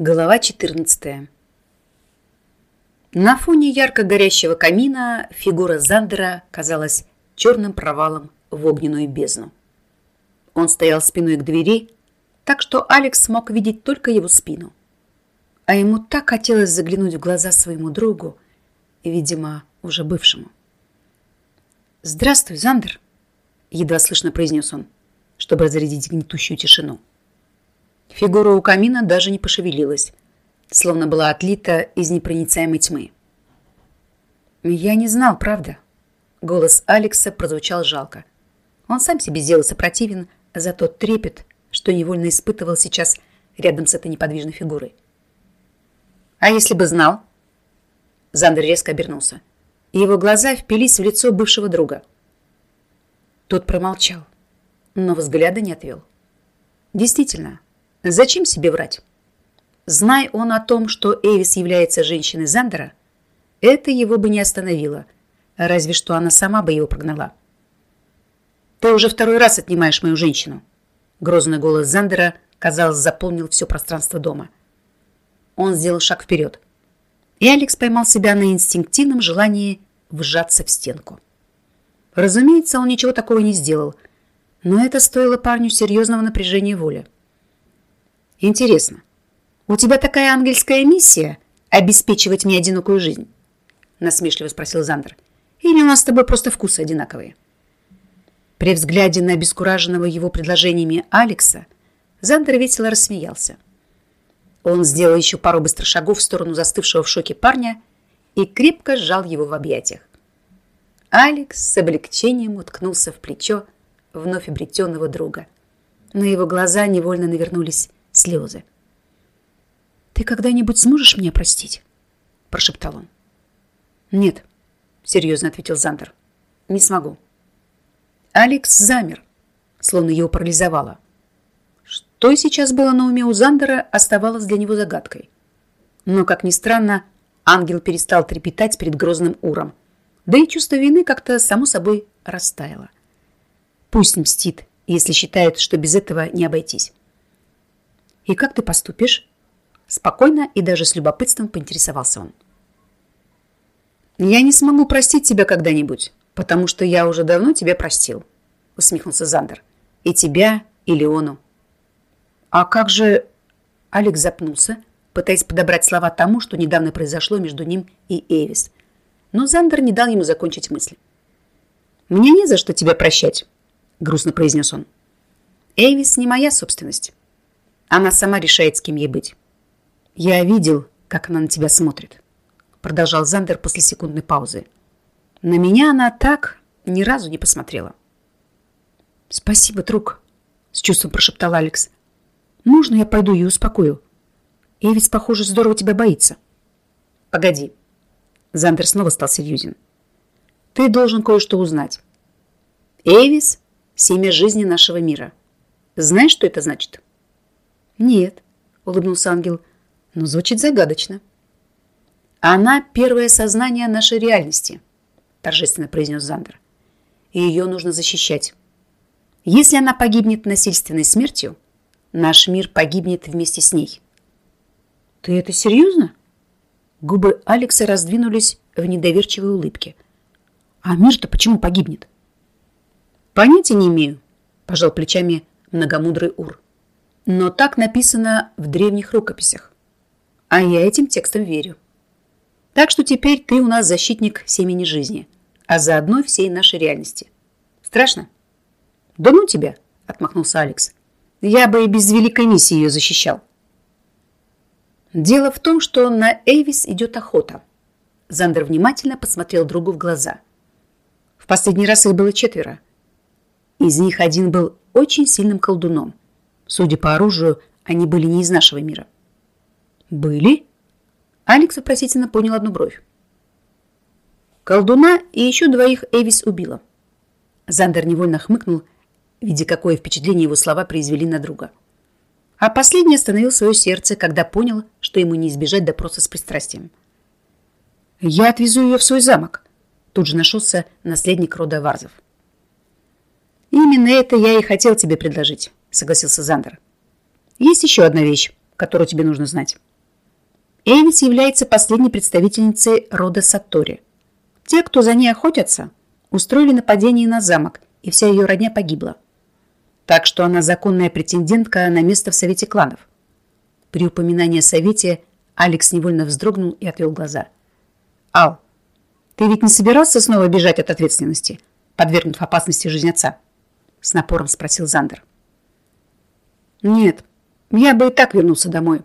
Глава 14 На фоне ярко горящего камина фигура Зандера казалась черным провалом в огненную бездну. Он стоял спиной к двери, так что Алекс смог видеть только его спину. А ему так хотелось заглянуть в глаза своему другу, видимо, уже бывшему. «Здравствуй, Зандер!» — едва слышно произнес он, чтобы разрядить гнетущую тишину. Фигура у камина даже не пошевелилась, словно была отлита из непроницаемой тьмы. «Я не знал, правда?» Голос Алекса прозвучал жалко. Он сам себе сделался противен за тот трепет, что невольно испытывал сейчас рядом с этой неподвижной фигурой. «А если бы знал?» Зандер резко обернулся, его глаза впились в лицо бывшего друга. Тот промолчал, но взгляда не отвел. Действительно, Зачем себе врать? Знай он о том, что Эвис является женщиной Зандера, это его бы не остановило, разве что она сама бы его прогнала. «Ты уже второй раз отнимаешь мою женщину!» Грозный голос Зандера, казалось, заполнил все пространство дома. Он сделал шаг вперед. И Алекс поймал себя на инстинктивном желании вжаться в стенку. Разумеется, он ничего такого не сделал, но это стоило парню серьезного напряжения воли. Интересно, у тебя такая ангельская миссия – обеспечивать мне одинокую жизнь? Насмешливо спросил Зандер. Или у нас с тобой просто вкусы одинаковые? При взгляде на обескураженного его предложениями Алекса, Зандер весело рассмеялся. Он сделал еще пару быстрых шагов в сторону застывшего в шоке парня и крепко сжал его в объятиях. Алекс с облегчением уткнулся в плечо вновь обретенного друга. На его глаза невольно навернулись слезы. «Ты когда-нибудь сможешь меня простить?» – прошептал он. «Нет», – серьезно ответил Зандер. «Не смогу». Алекс замер, словно его парализовало. Что сейчас было на уме у Зандера, оставалось для него загадкой. Но, как ни странно, ангел перестал трепетать перед грозным уром. Да и чувство вины как-то само собой растаяло. Пусть мстит, если считает, что без этого не обойтись. «И как ты поступишь?» Спокойно и даже с любопытством поинтересовался он. «Я не смогу простить тебя когда-нибудь, потому что я уже давно тебя простил», усмехнулся Зандер. «И тебя, и Леону». «А как же...» Алекс запнулся, пытаясь подобрать слова тому, что недавно произошло между ним и Эвис. Но Зандер не дал ему закончить мысль. «Мне не за что тебя прощать», — грустно произнес он. «Эвис не моя собственность. Она сама решает, с кем ей быть. Я видел, как она на тебя смотрит. Продолжал Зандер после секундной паузы. На меня она так ни разу не посмотрела. Спасибо, друг, с чувством прошептал Алекс. Можно я пойду и успокою? Эвис, похоже, здорово тебя боится. Погоди. Зандер снова стал серьезен. Ты должен кое-что узнать. Эвис – семя жизни нашего мира. Знаешь, что это значит? «Нет», — улыбнулся ангел, — «но звучит загадочно». «Она — первое сознание нашей реальности», — торжественно произнес Зандер. «И ее нужно защищать. Если она погибнет насильственной смертью, наш мир погибнет вместе с ней». «Ты это серьезно?» Губы Алекса раздвинулись в недоверчивой улыбке. «А мир-то почему погибнет?» «Понятия не имею», – пожал плечами многомудрый Ур. Но так написано в древних рукописях. А я этим текстом верю. Так что теперь ты у нас защитник семени жизни, а заодно всей нашей реальности. Страшно? Да ну тебя, отмахнулся Алекс. Я бы и без великой миссии ее защищал. Дело в том, что на Эйвис идет охота. Зандер внимательно посмотрел другу в глаза. В последний раз их было четверо. Из них один был очень сильным колдуном. Судя по оружию, они были не из нашего мира. «Были?» Алекс вопросительно понял одну бровь. Колдуна и еще двоих Эвис убила. Зандер невольно хмыкнул, видя, какое впечатление его слова произвели на друга. А последний остановил свое сердце, когда понял, что ему не избежать допроса с пристрастием. «Я отвезу ее в свой замок», тут же нашелся наследник рода Варзов. «Именно это я и хотел тебе предложить согласился Зандер. Есть еще одна вещь, которую тебе нужно знать. Эвис является последней представительницей рода Сатори. Те, кто за ней охотятся, устроили нападение на замок, и вся ее родня погибла. Так что она законная претендентка на место в Совете кланов. При упоминании о Совете Алекс невольно вздрогнул и отвел глаза. «Ал, ты ведь не собирался снова бежать от ответственности, подвергнув опасности жизнь отца?» С напором спросил Зандер. «Нет, я бы и так вернулся домой».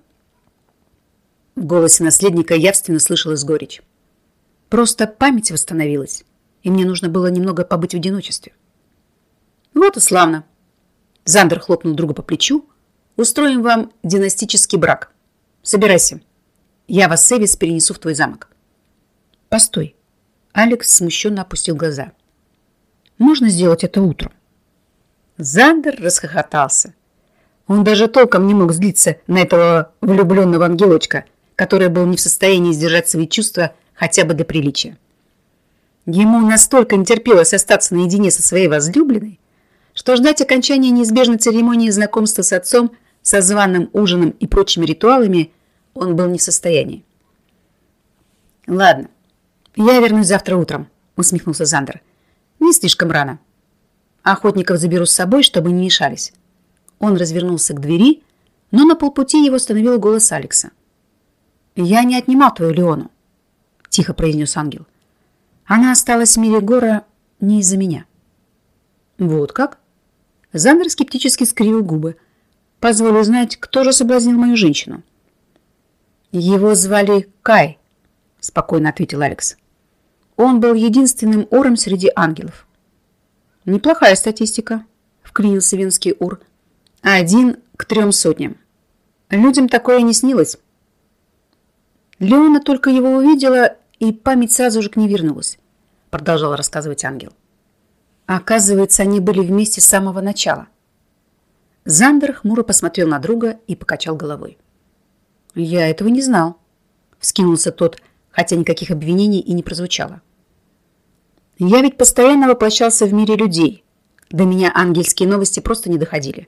В голосе наследника явственно слышалась горечь. Просто память восстановилась, и мне нужно было немного побыть в одиночестве. Вот и славно. Зандер хлопнул друга по плечу. Устроим вам династический брак. Собирайся. Я вас, Эвис, перенесу в твой замок. Постой. Алекс смущенно опустил глаза. Можно сделать это утром? Зандер расхохотался. Он даже толком не мог злиться на этого влюбленного ангелочка, который был не в состоянии сдержать свои чувства хотя бы до приличия. Ему настолько не терпелось остаться наедине со своей возлюбленной, что ждать окончания неизбежной церемонии знакомства с отцом, со званым ужином и прочими ритуалами он был не в состоянии. «Ладно, я вернусь завтра утром», — усмехнулся Зандер. «Не слишком рано. Охотников заберу с собой, чтобы не мешались». Он развернулся к двери, но на полпути его остановил голос Алекса. «Я не отнимал твою Леону», — тихо произнес ангел. «Она осталась в мире гора не из-за меня». «Вот как?» Зандер скептически скривил губы. «Позволю знать, кто же соблазнил мою женщину?» «Его звали Кай», — спокойно ответил Алекс. «Он был единственным ором среди ангелов». «Неплохая статистика», — вклинился венский ур. «Один к трем сотням. Людям такое не снилось». Леона только его увидела, и память сразу же к ней вернулась, продолжал рассказывать ангел. Оказывается, они были вместе с самого начала. Зандер хмуро посмотрел на друга и покачал головой. «Я этого не знал», — вскинулся тот, хотя никаких обвинений и не прозвучало. «Я ведь постоянно воплощался в мире людей. До меня ангельские новости просто не доходили».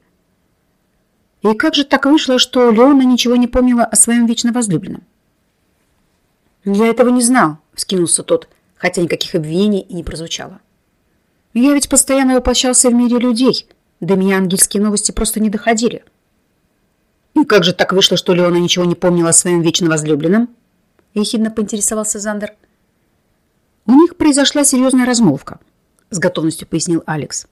«И как же так вышло, что Леона ничего не помнила о своем вечно возлюбленном?» «Я этого не знал», — вскинулся тот, хотя никаких обвинений и не прозвучало. Я ведь постоянно воплощался в мире людей. До меня ангельские новости просто не доходили. И как же так вышло, что Леона ничего не помнила о своем вечно возлюбленном? Ехидно поинтересовался Зандер. У них произошла серьезная размолвка, с готовностью пояснил Алекс.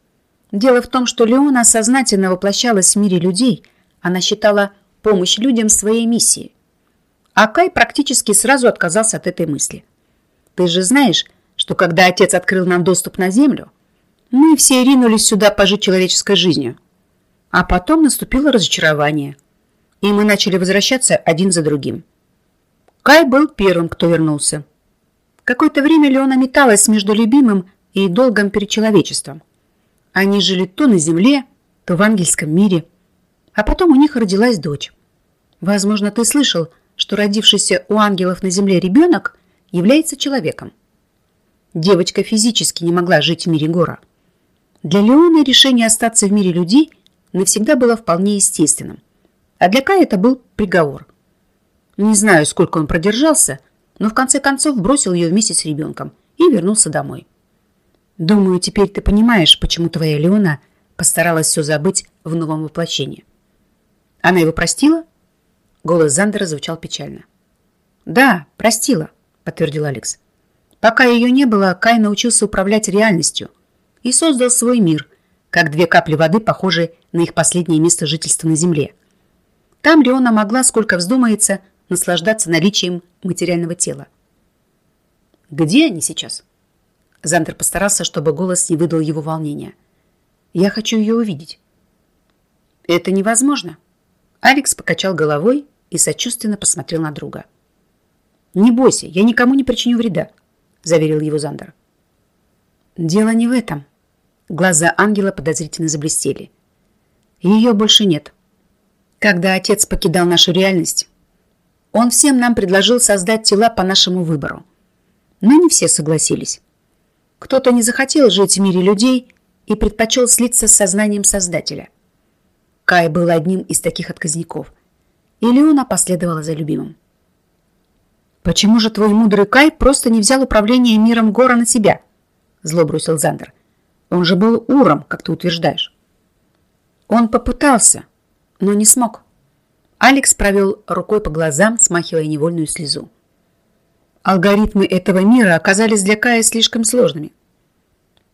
Дело в том, что Леона сознательно воплощалась в мире людей. Она считала помощь людям своей миссией. А Кай практически сразу отказался от этой мысли. Ты же знаешь, что когда отец открыл нам доступ на Землю, мы все ринулись сюда пожить человеческой жизнью. А потом наступило разочарование. И мы начали возвращаться один за другим. Кай был первым, кто вернулся. Какое-то время Леона металась между любимым и долгом перед человечеством. Они жили то на земле, то в ангельском мире. А потом у них родилась дочь. Возможно, ты слышал, что родившийся у ангелов на земле ребенок является человеком. Девочка физически не могла жить в мире гора. Для Леона решение остаться в мире людей навсегда было вполне естественным. А для Кая это был приговор. Не знаю, сколько он продержался, но в конце концов бросил ее вместе с ребенком и вернулся домой. Думаю, теперь ты понимаешь, почему твоя Леона постаралась все забыть в новом воплощении. Она его простила? Голос Зандера звучал печально. Да, простила, подтвердил Алекс. Пока ее не было, Кай научился управлять реальностью – и создал свой мир, как две капли воды, похожие на их последнее место жительства на Земле. Там Леона могла, сколько вздумается, наслаждаться наличием материального тела. «Где они сейчас?» Зандер постарался, чтобы голос не выдал его волнения. «Я хочу ее увидеть». «Это невозможно». Алекс покачал головой и сочувственно посмотрел на друга. «Не бойся, я никому не причиню вреда», – заверил его Зандер. «Дело не в этом», Глаза ангела подозрительно заблестели. Ее больше нет. Когда отец покидал нашу реальность, он всем нам предложил создать тела по нашему выбору. Но не все согласились. Кто-то не захотел жить в мире людей и предпочел слиться с сознанием Создателя. Кай был одним из таких отказников, и Леона последовала за любимым. «Почему же твой мудрый Кай просто не взял управление миром Гора на себя?» Зло бросил Зандер. «Он же был уром, как ты утверждаешь». Он попытался, но не смог. Алекс провел рукой по глазам, смахивая невольную слезу. Алгоритмы этого мира оказались для Кая слишком сложными.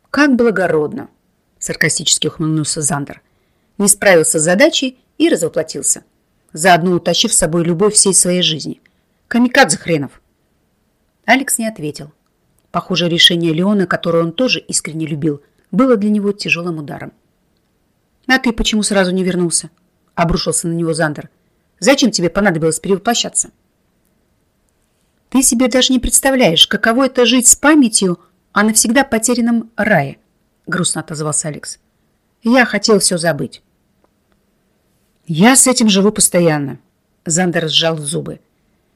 «Как благородно!» – саркастически ухмыльнулся Зандер. Не справился с задачей и развоплотился, заодно утащив с собой любовь всей своей жизни. Камикадзе хренов. Алекс не ответил. Похоже, решение Леона, которое он тоже искренне любил, было для него тяжелым ударом. «А ты почему сразу не вернулся?» – обрушился на него Зандер. Зачем тебе понадобилось перевоплощаться? Ты себе даже не представляешь, каково это жить с памятью о навсегда потерянном рае, грустно отозвался Алекс. Я хотел все забыть. Я с этим живу постоянно. Зандер сжал зубы.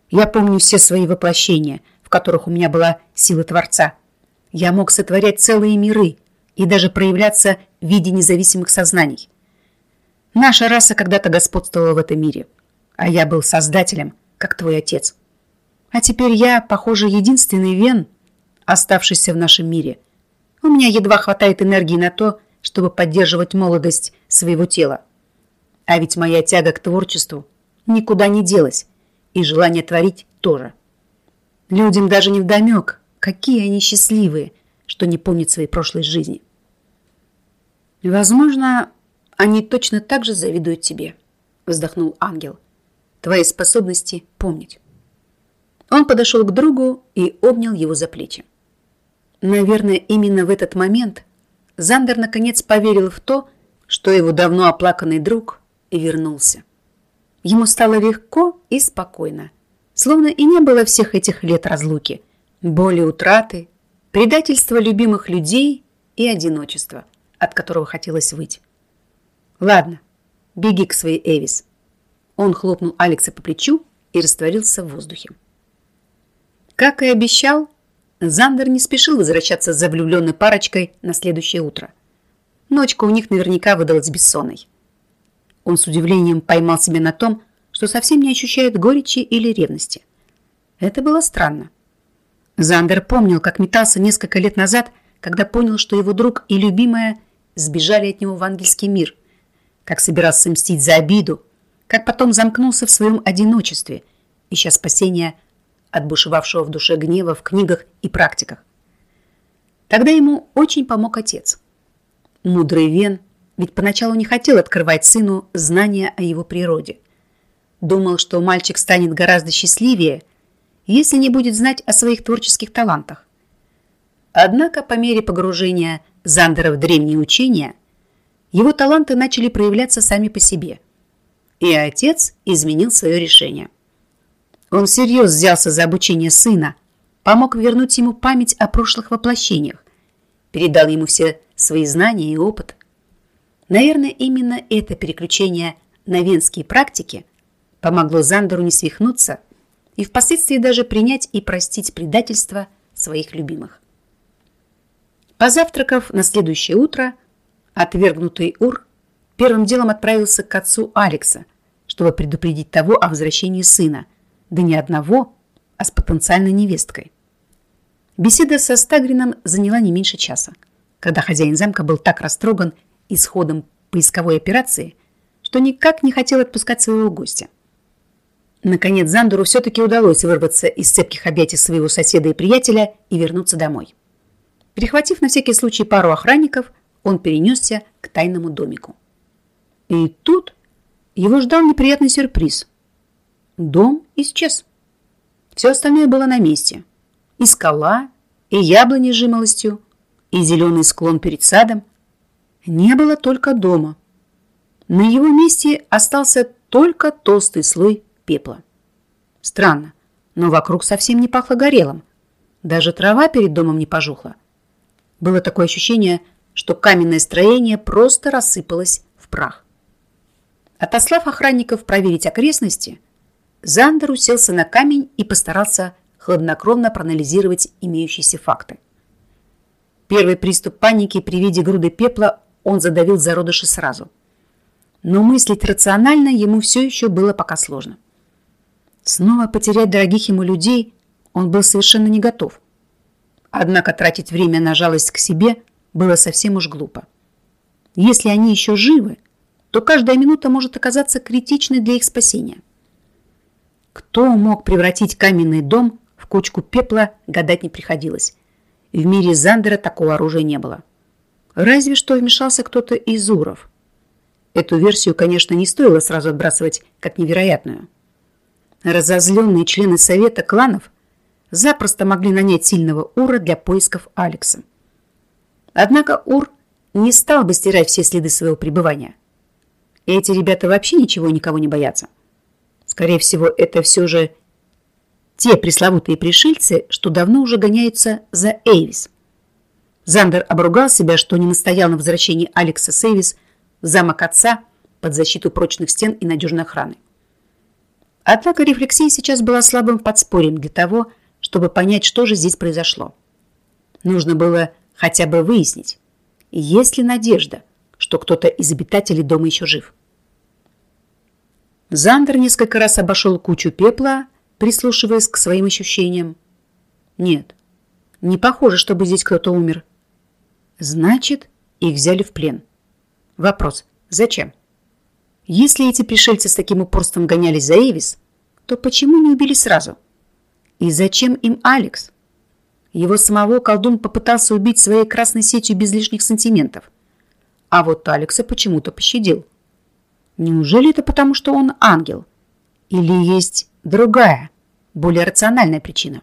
Я помню все свои воплощения, в которых у меня была сила Творца. Я мог сотворять целые миры и даже проявляться в виде независимых сознаний. Наша раса когда-то господствовала в этом мире – а я был создателем, как твой отец. А теперь я, похоже, единственный вен, оставшийся в нашем мире. У меня едва хватает энергии на то, чтобы поддерживать молодость своего тела. А ведь моя тяга к творчеству никуда не делась, и желание творить тоже. Людям даже не вдомек, какие они счастливые, что не помнят своей прошлой жизни. Возможно, они точно так же завидуют тебе, вздохнул ангел твоей способности помнить. Он подошел к другу и обнял его за плечи. Наверное, именно в этот момент Зандер наконец поверил в то, что его давно оплаканный друг и вернулся. Ему стало легко и спокойно, словно и не было всех этих лет разлуки, боли утраты, предательства любимых людей и одиночества, от которого хотелось выйти. «Ладно, беги к своей Эвис», он хлопнул Алекса по плечу и растворился в воздухе. Как и обещал, Зандер не спешил возвращаться за влюбленной парочкой на следующее утро. Ночка у них наверняка выдалась бессонной. Он с удивлением поймал себя на том, что совсем не ощущает горечи или ревности. Это было странно. Зандер помнил, как метался несколько лет назад, когда понял, что его друг и любимая сбежали от него в ангельский мир, как собирался мстить за обиду, как потом замкнулся в своем одиночестве, ища спасения от бушевавшего в душе гнева в книгах и практиках. Тогда ему очень помог отец. Мудрый Вен ведь поначалу не хотел открывать сыну знания о его природе. Думал, что мальчик станет гораздо счастливее, если не будет знать о своих творческих талантах. Однако по мере погружения Зандера в древние учения, его таланты начали проявляться сами по себе – и отец изменил свое решение. Он всерьез взялся за обучение сына, помог вернуть ему память о прошлых воплощениях, передал ему все свои знания и опыт. Наверное, именно это переключение на венские практики помогло Зандеру не свихнуться и впоследствии даже принять и простить предательство своих любимых. Позавтракав на следующее утро, отвергнутый Ур первым делом отправился к отцу Алекса, чтобы предупредить того о возвращении сына. Да не одного, а с потенциальной невесткой. Беседа со Стагрином заняла не меньше часа, когда хозяин замка был так растроган исходом поисковой операции, что никак не хотел отпускать своего гостя. Наконец Зандеру все-таки удалось вырваться из цепких объятий своего соседа и приятеля и вернуться домой. Перехватив на всякий случай пару охранников, он перенесся к тайному домику. И тут его ждал неприятный сюрприз. Дом исчез. Все остальное было на месте. И скала, и яблони с жимолостью, и зеленый склон перед садом. Не было только дома. На его месте остался только толстый слой пепла. Странно, но вокруг совсем не пахло горелым. Даже трава перед домом не пожухла. Было такое ощущение, что каменное строение просто рассыпалось в прах. Отослав охранников проверить окрестности, Зандер уселся на камень и постарался хладнокровно проанализировать имеющиеся факты. Первый приступ паники при виде груды пепла он задавил зародыши сразу. Но мыслить рационально ему все еще было пока сложно. Снова потерять дорогих ему людей он был совершенно не готов. Однако тратить время на жалость к себе было совсем уж глупо. Если они еще живы, то каждая минута может оказаться критичной для их спасения. Кто мог превратить каменный дом в кучку пепла, гадать не приходилось. В мире Зандера такого оружия не было. Разве что вмешался кто-то из Уров. Эту версию, конечно, не стоило сразу отбрасывать как невероятную. Разозленные члены Совета кланов запросто могли нанять сильного Ура для поисков Алекса. Однако Ур не стал бы стирать все следы своего пребывания. Эти ребята вообще ничего никого не боятся. Скорее всего, это все же те пресловутые пришельцы, что давно уже гоняются за Эйвис. Зандер обругал себя, что не настоял на возвращении Алекса Сейвис в замок отца под защиту прочных стен и надежной охраны. Однако рефлексия сейчас была слабым подспорьем для того, чтобы понять, что же здесь произошло. Нужно было хотя бы выяснить, есть ли надежда, что кто-то из обитателей дома еще жив. Зандер несколько раз обошел кучу пепла, прислушиваясь к своим ощущениям. Нет, не похоже, чтобы здесь кто-то умер. Значит, их взяли в плен. Вопрос, зачем? Если эти пришельцы с таким упорством гонялись за Эвис, то почему не убили сразу? И зачем им Алекс? Его самого колдун попытался убить своей красной сетью без лишних сантиментов. А вот Алекса почему-то пощадил. Неужели это потому, что он ангел? Или есть другая, более рациональная причина?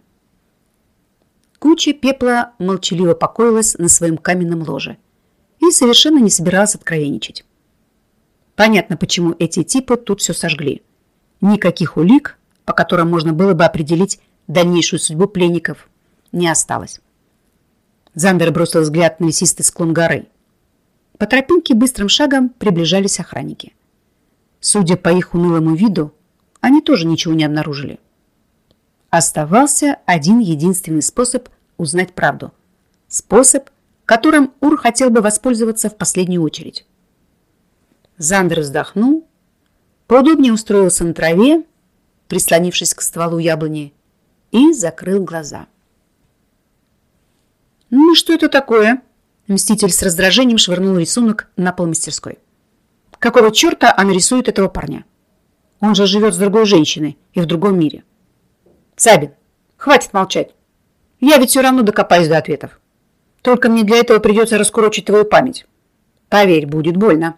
Куча пепла молчаливо покоилась на своем каменном ложе и совершенно не собиралась откровенничать. Понятно, почему эти типы тут все сожгли. Никаких улик, по которым можно было бы определить дальнейшую судьбу пленников, не осталось. Зандер бросил взгляд на лесистый склон горы. По тропинке быстрым шагом приближались охранники. Судя по их унылому виду, они тоже ничего не обнаружили. Оставался один единственный способ узнать правду. Способ, которым Ур хотел бы воспользоваться в последнюю очередь. Зандер вздохнул, поудобнее устроился на траве, прислонившись к стволу яблони, и закрыл глаза. «Ну, что это такое?» Мститель с раздражением швырнул рисунок на пол мастерской. «Какого черта она рисует этого парня? Он же живет с другой женщиной и в другом мире». «Сабин, хватит молчать. Я ведь все равно докопаюсь до ответов. Только мне для этого придется раскурочить твою память. Поверь, будет больно.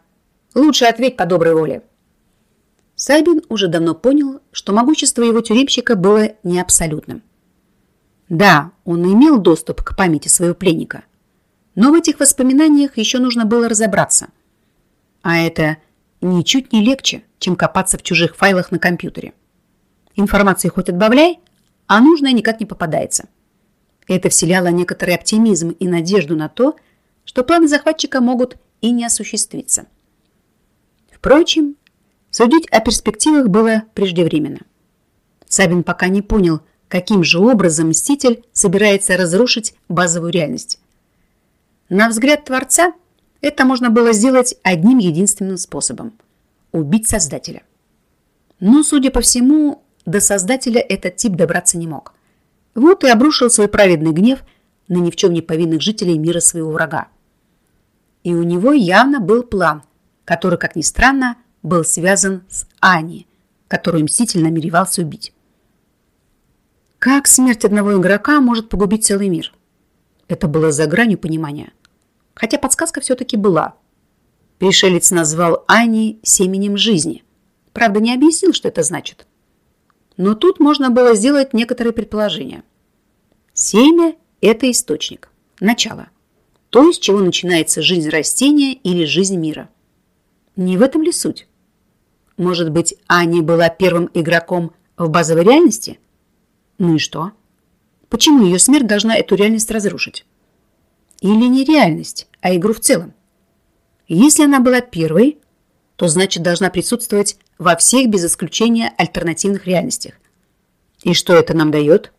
Лучше ответь по доброй воле». Сабин уже давно понял, что могущество его тюремщика было не абсолютным. Да, он имел доступ к памяти своего пленника, но в этих воспоминаниях еще нужно было разобраться. А это ничуть не легче, чем копаться в чужих файлах на компьютере. Информации хоть отбавляй, а нужное никак не попадается. Это вселяло некоторый оптимизм и надежду на то, что планы захватчика могут и не осуществиться. Впрочем, судить о перспективах было преждевременно. Сабин пока не понял, каким же образом Мститель собирается разрушить базовую реальность. На взгляд Творца это можно было сделать одним единственным способом – убить Создателя. Но, судя по всему, до Создателя этот тип добраться не мог. Вот и обрушил свой праведный гнев на ни в чем не повинных жителей мира своего врага. И у него явно был план, который, как ни странно, был связан с Ани, которую Мститель намеревался убить. Как смерть одного игрока может погубить целый мир? Это было за гранью понимания. Хотя подсказка все-таки была. Пришелец назвал Ани семенем жизни. Правда, не объяснил, что это значит. Но тут можно было сделать некоторые предположения. Семя – это источник, начало. То, из чего начинается жизнь растения или жизнь мира. Не в этом ли суть? Может быть, Ани была первым игроком в базовой реальности – ну и что? Почему ее смерть должна эту реальность разрушить? Или не реальность, а игру в целом? Если она была первой, то значит должна присутствовать во всех без исключения альтернативных реальностях. И что это нам дает?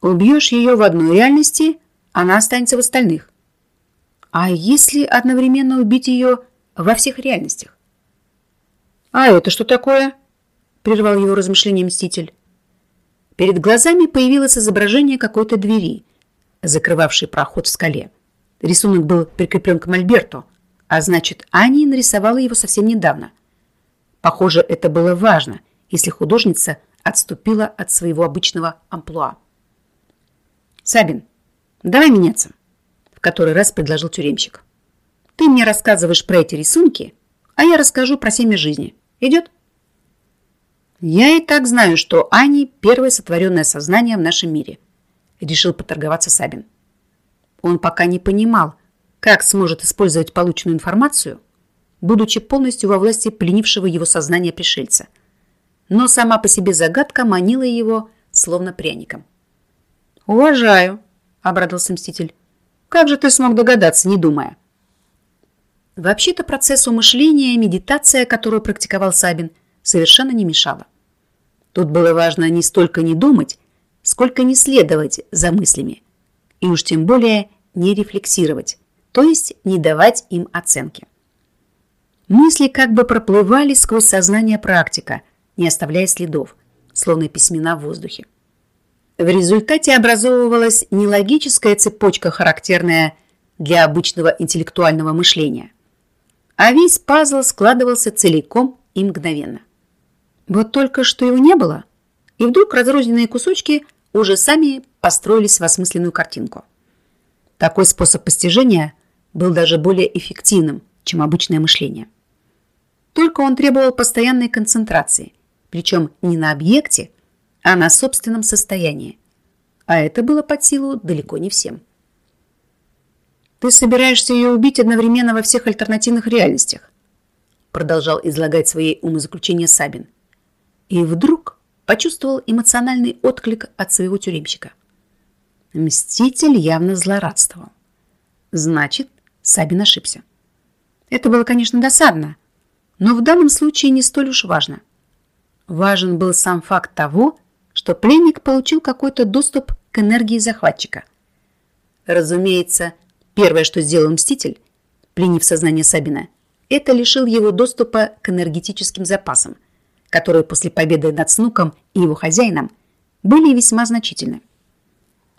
Убьешь ее в одной реальности, она останется в остальных. А если одновременно убить ее во всех реальностях? А это что такое? Прервал его размышление Мститель. Перед глазами появилось изображение какой-то двери, закрывавшей проход в скале. Рисунок был прикреплен к мольберту, а значит, Ани нарисовала его совсем недавно. Похоже, это было важно, если художница отступила от своего обычного амплуа. «Сабин, давай меняться», — в который раз предложил тюремщик. «Ты мне рассказываешь про эти рисунки, а я расскажу про семя жизни. Идет?» «Я и так знаю, что Ани – первое сотворенное сознание в нашем мире», – решил поторговаться Сабин. Он пока не понимал, как сможет использовать полученную информацию, будучи полностью во власти пленившего его сознания пришельца. Но сама по себе загадка манила его, словно пряником. «Уважаю», – обрадовался Мститель. «Как же ты смог догадаться, не думая?» Вообще-то процессу мышления медитация, которую практиковал Сабин – совершенно не мешало. Тут было важно не столько не думать, сколько не следовать за мыслями. И уж тем более не рефлексировать, то есть не давать им оценки. Мысли как бы проплывали сквозь сознание практика, не оставляя следов, словно письмена в воздухе. В результате образовывалась не логическая цепочка, характерная для обычного интеллектуального мышления, а весь пазл складывался целиком и мгновенно. Вот только что его не было, и вдруг разрозненные кусочки уже сами построились в осмысленную картинку. Такой способ постижения был даже более эффективным, чем обычное мышление. Только он требовал постоянной концентрации, причем не на объекте, а на собственном состоянии. А это было под силу далеко не всем. «Ты собираешься ее убить одновременно во всех альтернативных реальностях», продолжал излагать свои умозаключения Сабин – и вдруг почувствовал эмоциональный отклик от своего тюремщика. Мститель явно злорадствовал. Значит, Сабин ошибся. Это было, конечно, досадно, но в данном случае не столь уж важно. Важен был сам факт того, что пленник получил какой-то доступ к энергии захватчика. Разумеется, первое, что сделал Мститель, пленив сознание Сабина, это лишил его доступа к энергетическим запасам – которые после победы над Снуком и его хозяином были весьма значительны.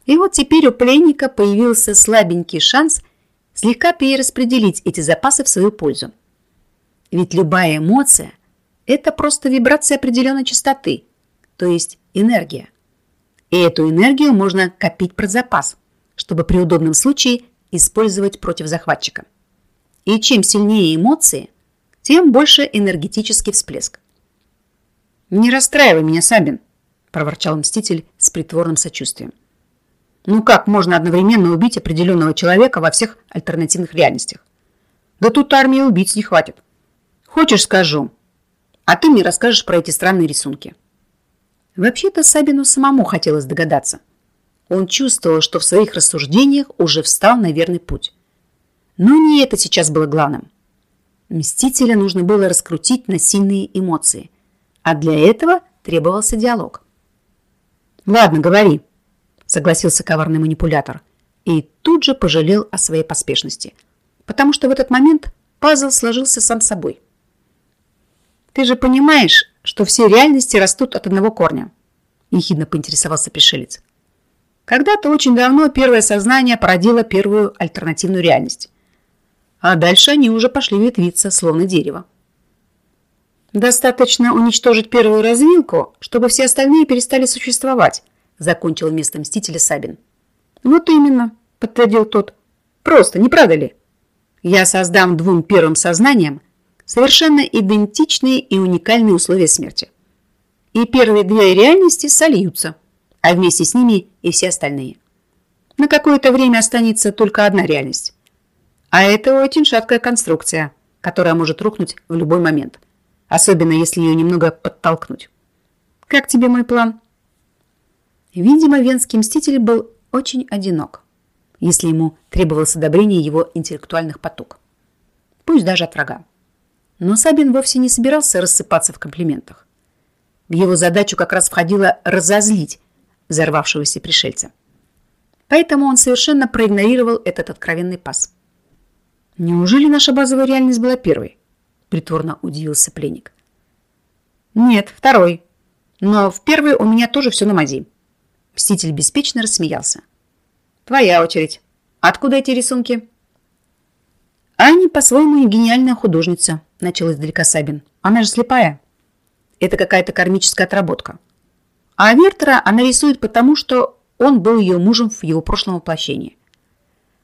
И вот теперь у пленника появился слабенький шанс слегка перераспределить эти запасы в свою пользу. Ведь любая эмоция – это просто вибрация определенной частоты, то есть энергия. И эту энергию можно копить про запас, чтобы при удобном случае использовать против захватчика. И чем сильнее эмоции, тем больше энергетический всплеск. «Не расстраивай меня, Сабин», – проворчал Мститель с притворным сочувствием. «Ну как можно одновременно убить определенного человека во всех альтернативных реальностях? Да тут армии убийц не хватит. Хочешь, скажу, а ты мне расскажешь про эти странные рисунки». Вообще-то Сабину самому хотелось догадаться. Он чувствовал, что в своих рассуждениях уже встал на верный путь. Но не это сейчас было главным. Мстителя нужно было раскрутить на сильные эмоции – а для этого требовался диалог. «Ладно, говори», – согласился коварный манипулятор и тут же пожалел о своей поспешности, потому что в этот момент пазл сложился сам собой. «Ты же понимаешь, что все реальности растут от одного корня?» – ехидно поинтересовался пришелец. Когда-то очень давно первое сознание породило первую альтернативную реальность. А дальше они уже пошли ветвиться, словно дерево. Достаточно уничтожить первую развилку, чтобы все остальные перестали существовать, закончил вместо Мстителя Сабин. Вот именно, подтвердил тот. Просто, не правда ли? Я создам двум первым сознаниям совершенно идентичные и уникальные условия смерти. И первые две реальности сольются, а вместе с ними и все остальные. На какое-то время останется только одна реальность. А это очень шаткая конструкция, которая может рухнуть в любой момент – особенно если ее немного подтолкнуть. Как тебе мой план? Видимо, венский мститель был очень одинок, если ему требовалось одобрение его интеллектуальных поток. Пусть даже от врага. Но Сабин вовсе не собирался рассыпаться в комплиментах. В его задачу как раз входило разозлить взорвавшегося пришельца. Поэтому он совершенно проигнорировал этот откровенный пас. Неужели наша базовая реальность была первой? притворно удивился пленник. Нет, второй. Но в первый у меня тоже все на мази. Мститель беспечно рассмеялся. Твоя очередь. Откуда эти рисунки? Аня, по-своему, гениальная художница, начал издалека Сабин. Она же слепая. Это какая-то кармическая отработка. А Вертера она рисует потому, что он был ее мужем в его прошлом воплощении.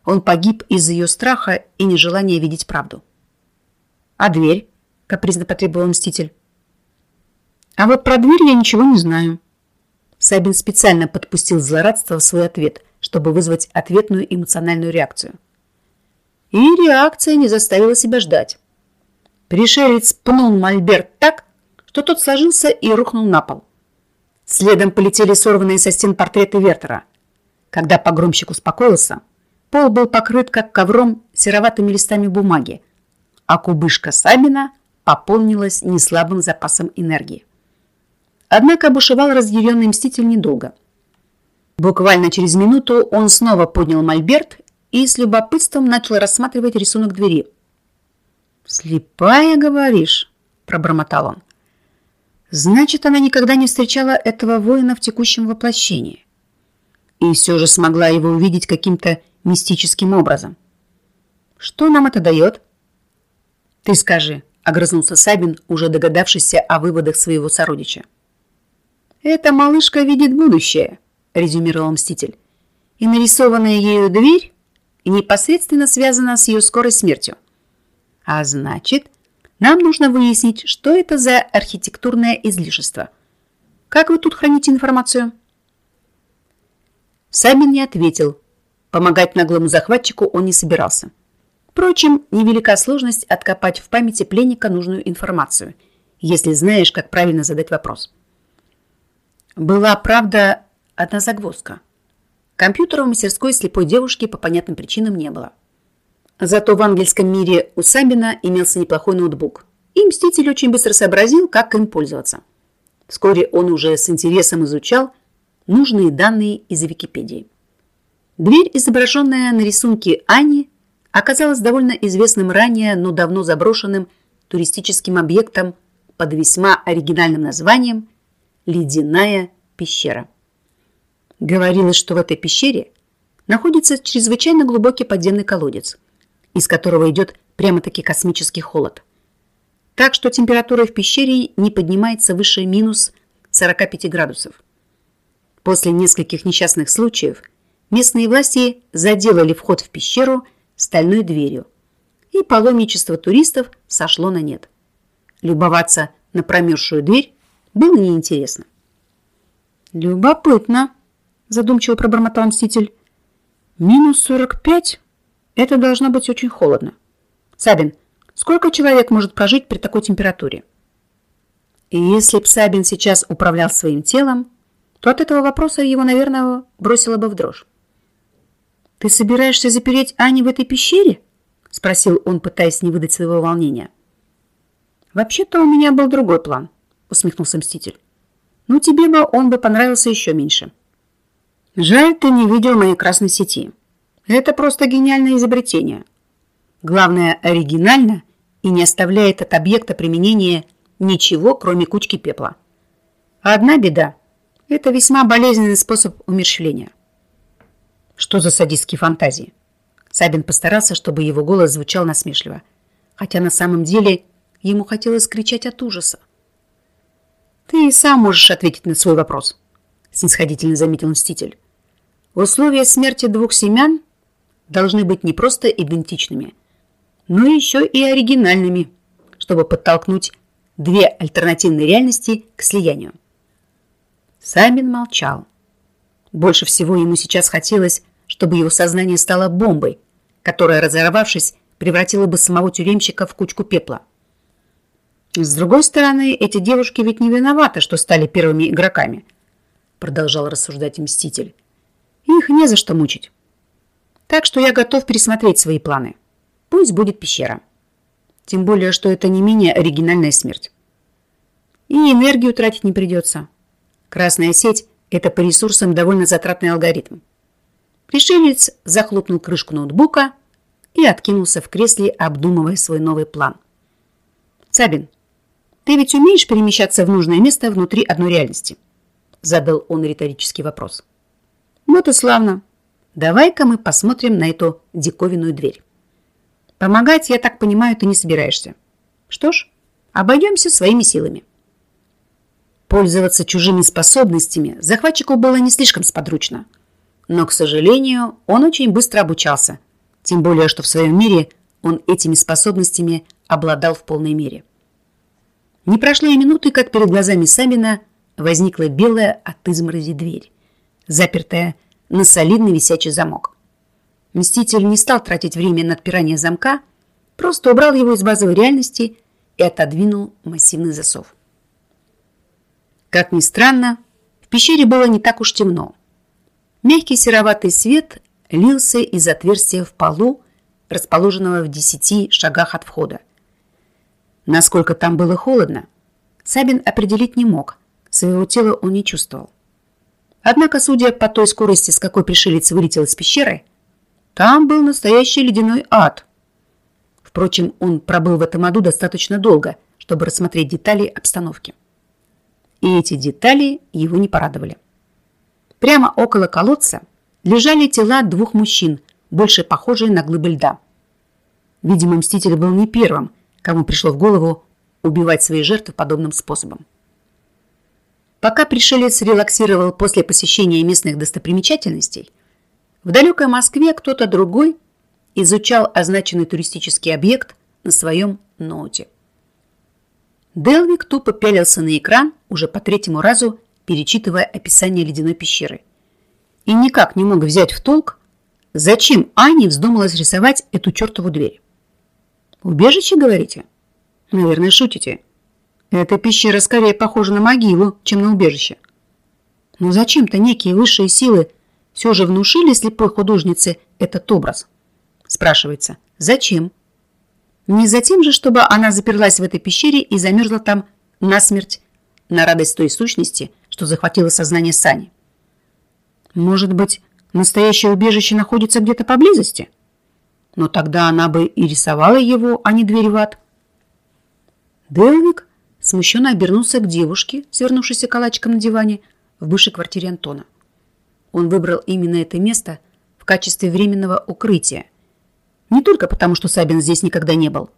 Он погиб из-за ее страха и нежелания видеть правду. «А дверь?» – капризно потребовал Мститель. «А вот про дверь я ничего не знаю». Сабин специально подпустил злорадство в свой ответ, чтобы вызвать ответную эмоциональную реакцию. И реакция не заставила себя ждать. Пришелец пнул Мольберт так, что тот сложился и рухнул на пол. Следом полетели сорванные со стен портреты Вертера. Когда погромщик успокоился, пол был покрыт как ковром сероватыми листами бумаги, а кубышка Сабина пополнилась неслабым запасом энергии. Однако бушевал разъяренный мститель недолго. Буквально через минуту он снова поднял мольберт и с любопытством начал рассматривать рисунок двери. «Слепая, говоришь?» – пробормотал он. «Значит, она никогда не встречала этого воина в текущем воплощении. И все же смогла его увидеть каким-то мистическим образом. Что нам это дает?» «Ты скажи», – огрызнулся Сабин, уже догадавшийся о выводах своего сородича. «Эта малышка видит будущее», – резюмировал Мститель. «И нарисованная ею дверь непосредственно связана с ее скорой смертью. А значит, нам нужно выяснить, что это за архитектурное излишество. Как вы тут храните информацию?» Сабин не ответил. Помогать наглому захватчику он не собирался. Впрочем, невелика сложность откопать в памяти пленника нужную информацию, если знаешь, как правильно задать вопрос. Была, правда, одна загвоздка. Компьютера в мастерской слепой девушки по понятным причинам не было. Зато в ангельском мире у Сабина имелся неплохой ноутбук, и Мститель очень быстро сообразил, как им пользоваться. Вскоре он уже с интересом изучал нужные данные из Википедии. Дверь, изображенная на рисунке Ани, оказалась довольно известным ранее, но давно заброшенным туристическим объектом под весьма оригинальным названием «Ледяная пещера». Говорилось, что в этой пещере находится чрезвычайно глубокий подземный колодец, из которого идет прямо-таки космический холод. Так что температура в пещере не поднимается выше минус 45 градусов. После нескольких несчастных случаев местные власти заделали вход в пещеру – стальной дверью, и паломничество туристов сошло на нет. Любоваться на промерзшую дверь было неинтересно. «Любопытно», – задумчиво пробормотал Мститель. «Минус сорок пять? Это должно быть очень холодно. Сабин, сколько человек может прожить при такой температуре?» И если б Сабин сейчас управлял своим телом, то от этого вопроса его, наверное, бросило бы в дрожь. «Ты собираешься запереть Ани в этой пещере?» – спросил он, пытаясь не выдать своего волнения. «Вообще-то у меня был другой план», – усмехнулся Мститель. «Ну, тебе бы он бы понравился еще меньше». «Жаль, ты не видел моей красной сети. Это просто гениальное изобретение. Главное, оригинально и не оставляет от объекта применения ничего, кроме кучки пепла. Одна беда – это весьма болезненный способ умерщвления. Что за садистские фантазии? Сабин постарался, чтобы его голос звучал насмешливо, хотя на самом деле ему хотелось кричать от ужаса. «Ты и сам можешь ответить на свой вопрос», – снисходительно заметил Мститель. «Условия смерти двух семян должны быть не просто идентичными, но еще и оригинальными, чтобы подтолкнуть две альтернативные реальности к слиянию». Сабин молчал. Больше всего ему сейчас хотелось, чтобы его сознание стало бомбой, которая, разорвавшись, превратила бы самого тюремщика в кучку пепла. С другой стороны, эти девушки ведь не виноваты, что стали первыми игроками, продолжал рассуждать Мститель. Их не за что мучить. Так что я готов пересмотреть свои планы. Пусть будет пещера. Тем более, что это не менее оригинальная смерть. И энергию тратить не придется. Красная сеть это по ресурсам довольно затратный алгоритм. Пришелец захлопнул крышку ноутбука и откинулся в кресле, обдумывая свой новый план. «Сабин, Ты ведь умеешь перемещаться в нужное место внутри одной реальности? Задал он риторический вопрос. Вот и славно. Давай-ка мы посмотрим на эту диковинную дверь. Помогать, я так понимаю, ты не собираешься. Что ж, обойдемся своими силами. Пользоваться чужими способностями захватчику было не слишком сподручно. Но, к сожалению, он очень быстро обучался. Тем более, что в своем мире он этими способностями обладал в полной мере. Не прошло и минуты, как перед глазами Сабина возникла белая от изморози дверь, запертая на солидный висячий замок. Мститель не стал тратить время на отпирание замка, просто убрал его из базовой реальности и отодвинул массивный засов. Как ни странно, в пещере было не так уж темно. Мягкий сероватый свет лился из отверстия в полу, расположенного в десяти шагах от входа. Насколько там было холодно, Сабин определить не мог, своего тела он не чувствовал. Однако, судя по той скорости, с какой пришелец вылетел из пещеры, там был настоящий ледяной ад. Впрочем, он пробыл в этом аду достаточно долго, чтобы рассмотреть детали обстановки. И эти детали его не порадовали. Прямо около колодца лежали тела двух мужчин, больше похожие на глыбы льда. Видимо, Мститель был не первым, кому пришло в голову убивать свои жертвы подобным способом. Пока пришелец релаксировал после посещения местных достопримечательностей, в далекой Москве кто-то другой изучал означенный туристический объект на своем ноуте. Делвик тупо пялился на экран, уже по третьему разу перечитывая описание ледяной пещеры. И никак не мог взять в толк, зачем Ане вздумалось рисовать эту чертову дверь. Убежище, говорите? Наверное, шутите. Эта пещера скорее похожа на могилу, чем на убежище. Но зачем-то некие высшие силы все же внушили слепой художнице этот образ. Спрашивается, зачем? Не за тем же, чтобы она заперлась в этой пещере и замерзла там насмерть, на радость той сущности, что захватило сознание Сани. Может быть, настоящее убежище находится где-то поблизости? но тогда она бы и рисовала его, а не дверь в ад. Делвик смущенно обернулся к девушке, свернувшейся калачиком на диване в бывшей квартире Антона. Он выбрал именно это место в качестве временного укрытия. Не только потому, что Сабин здесь никогда не был,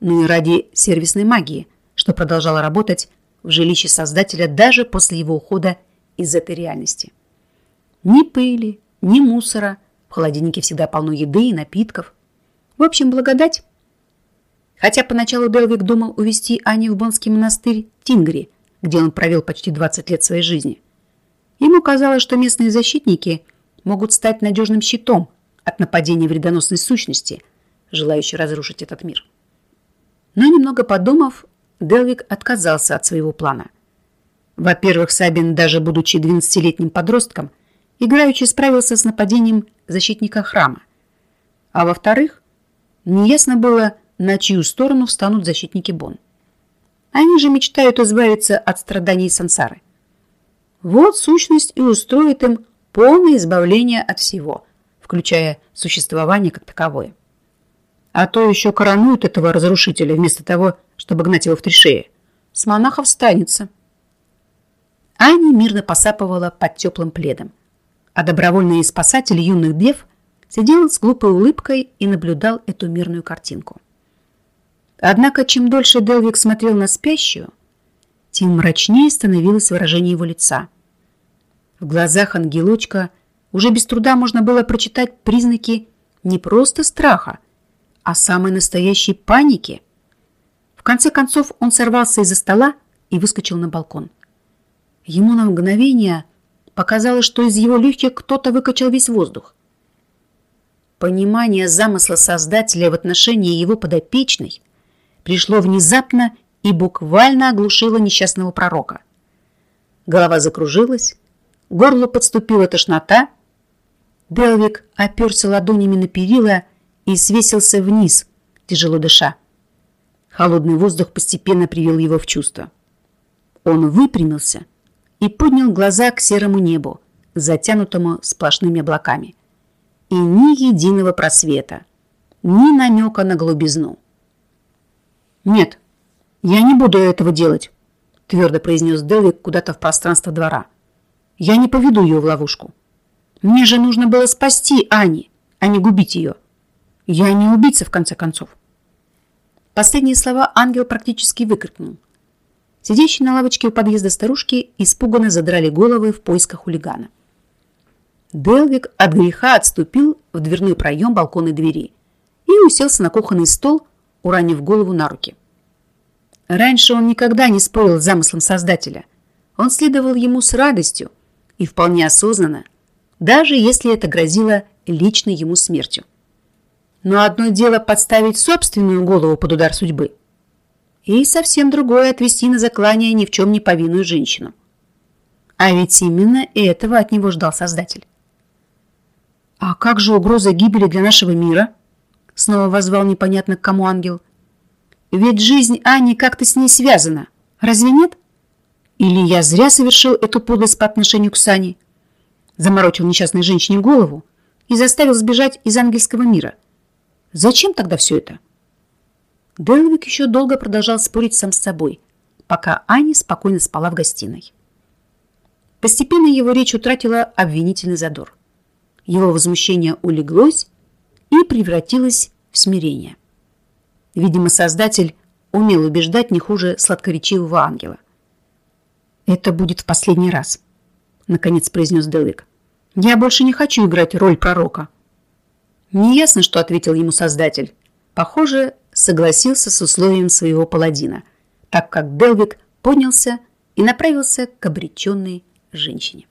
но и ради сервисной магии, что продолжала работать в жилище Создателя даже после его ухода из этой реальности. Ни пыли, ни мусора, в холодильнике всегда полно еды и напитков. В общем, благодать. Хотя поначалу Делвик думал увезти Ани в бонский монастырь Тингри, где он провел почти 20 лет своей жизни. Ему казалось, что местные защитники могут стать надежным щитом от нападения вредоносной сущности, желающей разрушить этот мир. Но немного подумав, Делвик отказался от своего плана. Во-первых, Сабин, даже будучи 12-летним подростком, играючи справился с нападением защитника храма. А во-вторых, неясно было, на чью сторону встанут защитники Бон. Они же мечтают избавиться от страданий сансары. Вот сущность и устроит им полное избавление от всего, включая существование как таковое. А то еще коронуют этого разрушителя вместо того, чтобы гнать его в три шеи. С монахов станется. Аня мирно посапывала под теплым пледом а добровольный спасатель юных дев сидел с глупой улыбкой и наблюдал эту мирную картинку. Однако, чем дольше Делвик смотрел на спящую, тем мрачнее становилось выражение его лица. В глазах ангелочка уже без труда можно было прочитать признаки не просто страха, а самой настоящей паники. В конце концов он сорвался из-за стола и выскочил на балкон. Ему на мгновение показалось, что из его легких кто-то выкачал весь воздух. Понимание замысла Создателя в отношении его подопечной пришло внезапно и буквально оглушило несчастного пророка. Голова закружилась, горло подступила тошнота. Делвик оперся ладонями на перила и свесился вниз, тяжело дыша. Холодный воздух постепенно привел его в чувство. Он выпрямился – и поднял глаза к серому небу, затянутому сплошными облаками. И ни единого просвета, ни намека на голубизну. Нет, «Я не буду этого делать», – твердо произнес Делвик куда-то в пространство двора. «Я не поведу ее в ловушку. Мне же нужно было спасти Ани, а не губить ее. Я не убийца, в конце концов». Последние слова ангел практически выкрикнул. Сидящие на лавочке у подъезда старушки испуганно задрали головы в поисках хулигана. Делвик от греха отступил в дверной проем балконной двери и уселся на кухонный стол, уронив голову на руки. Раньше он никогда не спорил с замыслом Создателя. Он следовал ему с радостью и вполне осознанно, даже если это грозило лично ему смертью. Но одно дело подставить собственную голову под удар судьбы, и совсем другое отвести на заклание ни в чем не повинную женщину. А ведь именно этого от него ждал Создатель. «А как же угроза гибели для нашего мира?» Снова возвал непонятно к кому ангел. «Ведь жизнь Ани как-то с ней связана. Разве нет? Или я зря совершил эту подлость по отношению к Сане? Заморочил несчастной женщине голову и заставил сбежать из ангельского мира. Зачем тогда все это?» Делвик еще долго продолжал спорить сам с собой, пока Аня спокойно спала в гостиной. Постепенно его речь утратила обвинительный задор. Его возмущение улеглось и превратилось в смирение. Видимо, Создатель умел убеждать не хуже сладкоречивого ангела. «Это будет в последний раз», — наконец произнес Делвик. «Я больше не хочу играть роль пророка». Неясно, что ответил ему Создатель. Похоже, согласился с условием своего паладина, так как Делвик поднялся и направился к обреченной женщине.